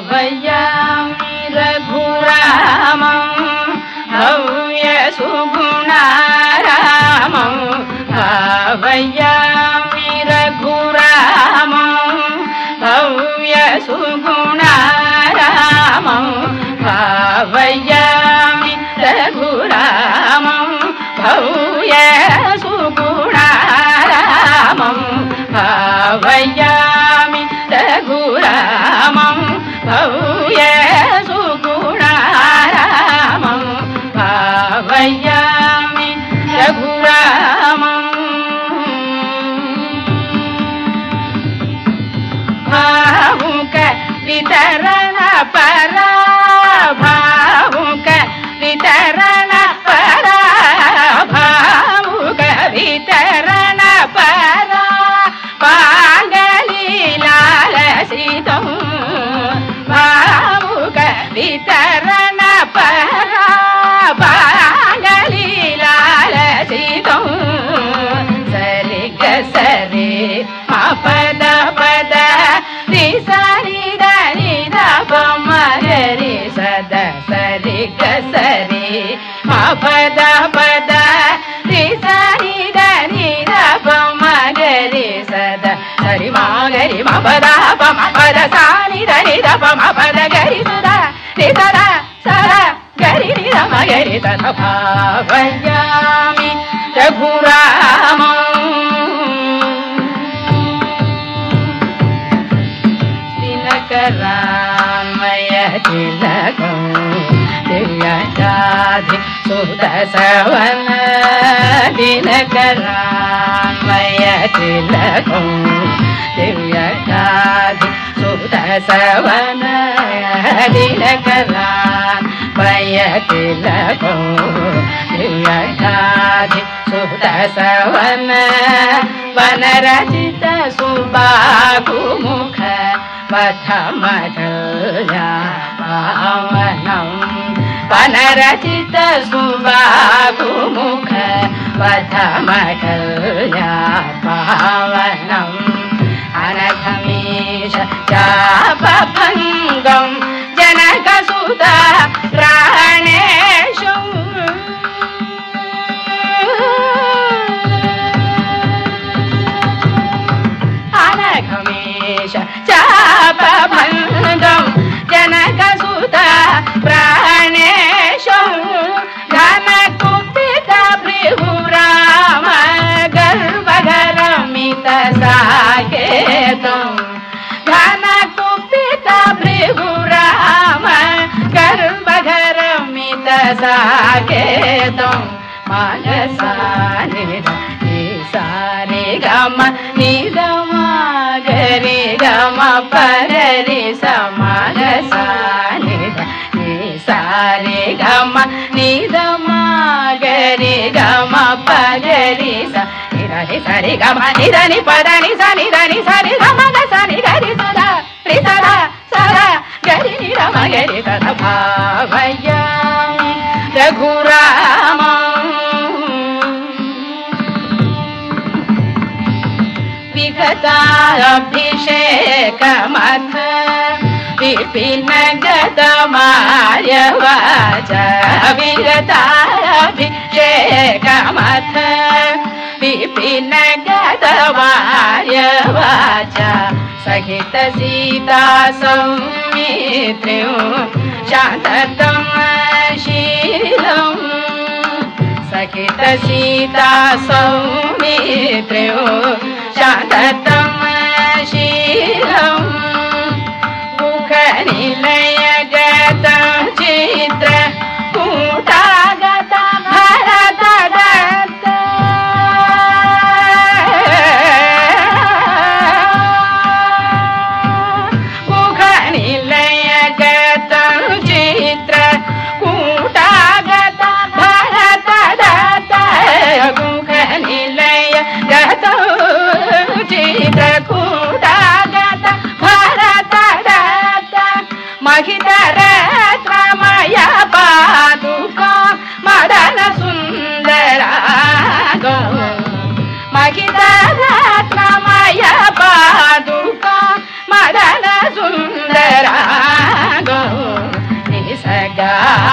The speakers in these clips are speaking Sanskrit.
भावयामि रघुरामम् भव्य सुगुणारामम् भावयामि रघुरामम् भव्य परा भावुक वितरण द म ग रि तथ भावयामि रघुरामम् दिनकरान्मय तिलकं दिव्यजाधि सुदसवन दिनकरान्मय तिलकं दिव्यजाधि सुदसवन दिनकरान्मय तिलको दिव्यकाधि सुत सवन वनरचित सुबाकुमुख पथमधुया पावनम्। वनरचित सुबाकुमुख पथमधुया पावनम् अनघमीश चापभङ्ग साकेतम् मनसानिर सारे गम निगम गरे गम पररे समाग सानिर రే గమ నిదమ గరి గమ పగరి సరి సరి గమ నిదని పదని సని దని సరి గమ సని గరి సదా రి సదా సదా గరి నిరమ గరి సద భావయ రఘురామ వికటాభిషేకమ रघुरामम् विगताभिषेकमथ विपिन गतमार्यवाच विगताभिषेकमथ विपिन गतमार्यवाच सहित सीता सौमित्र्यो शान्ततं शीलम् सहित सीता सौमित्र्यो शान्ततं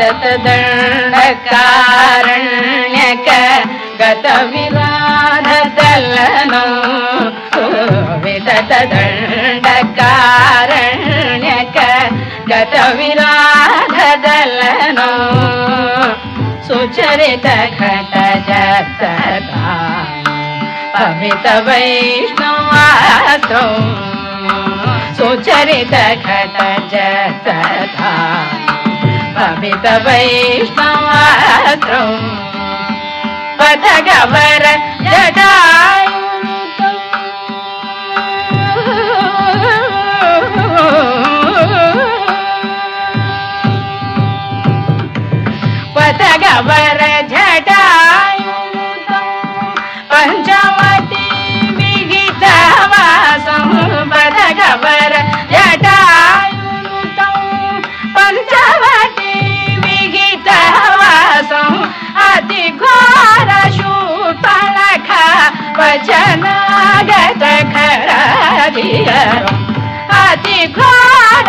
भावयामि रघुरामम् विततदण्डकारण्यक गतविराधदलनो विततदण्डकारण्यक गतविराधदलनो सुचरित घट जतता अमित वैष्णवास्त्रौ सुचरित घट जतता अमित वैष्णवास्त्रौ पथ गवर अतिघोर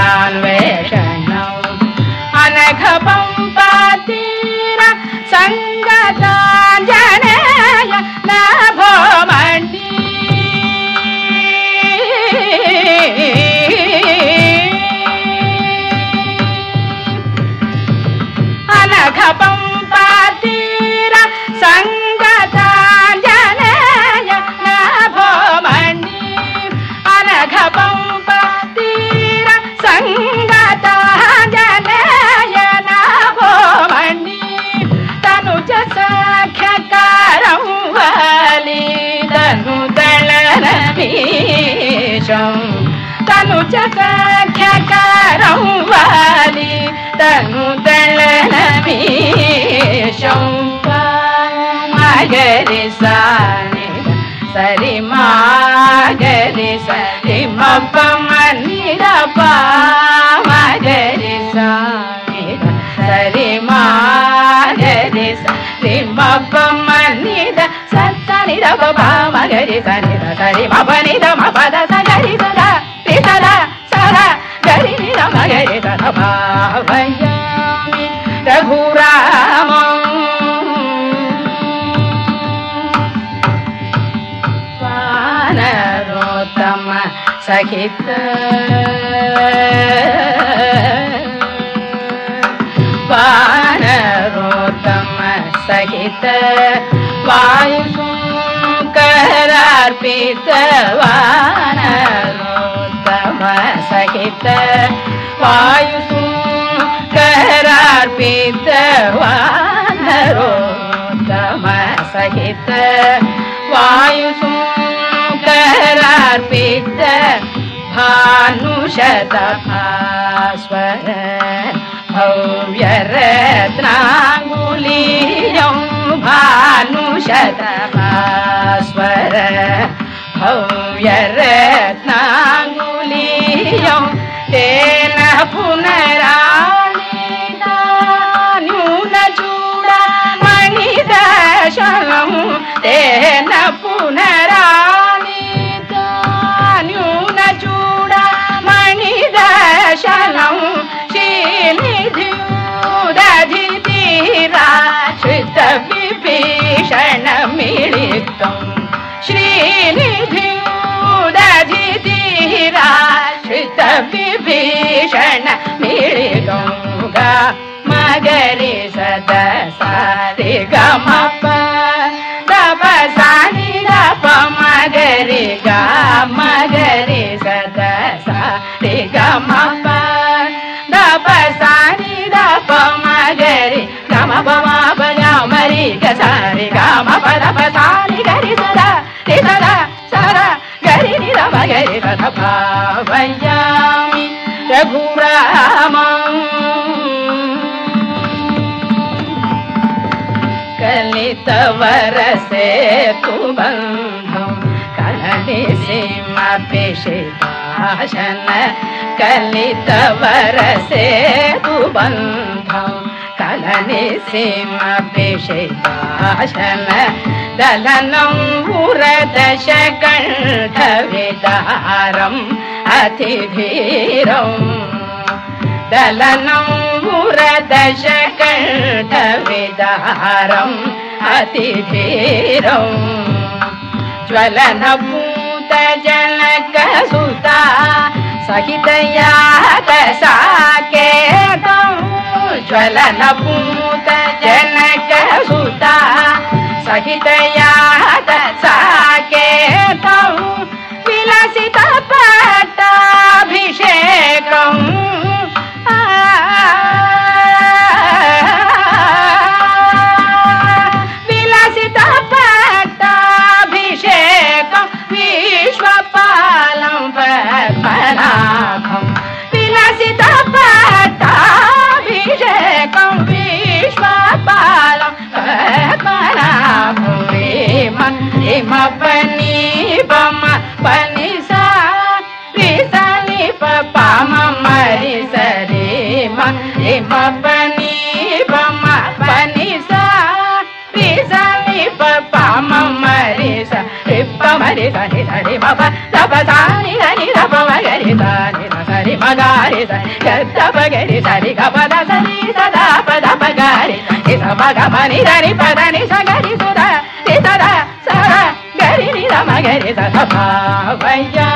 సఖ్యకరం వాలి తను తలనమీషం మగరి సాని సరి మాగరి సరి మప్ప మందిర మగరి సాని సరి మాగరి సరి మప్ప మందిర సత్తని రవ మగరి సని సరి మపని రమ పద సని பயாமி ரகுராமம் வானரோத்தம சகித வானரோத்தம சகித வாயுசுங்கரார்பித்த வானரோத்தம சகித सहित वायुसुकरार्पित वानरोत्तम सहित वायुसुकरार्पित भानुशतभास्वर भव्यरत्नाङ्गुलीयं भानुशतभास्वर விபீஷண நீளிகங்க மகரி சத சாரி கமப்ப தப சாரி தப மகரி க மகரி சத சாரி கமப்ப தப சாரி தப மகரி கமப மாப மரி கசாரி कलितवरसे तु बन्धं कलनिसीमपिषिताशन कलितवरसे तु बन्धं कलनिसीमपिषिताशन दलनं पुरदशकण्ठविदारम् अतिधीरम् दलनं पुरदशकण्ठविदारम् गति फेरो ज्वलन पूत जनक सुता, सहित याद साके ज्वलन पूत जनक सुता, सहित याद साके तऊ తప తప సాని గని తప మగరి సాని సరి మగారి తప గరి సరి గపద సరి సదా పద పగారి ఇత మగ మని దని పద ని సగరి సుద ఇతర సర గరి ని రమ గరి సద భావయ్యా